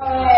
Uh...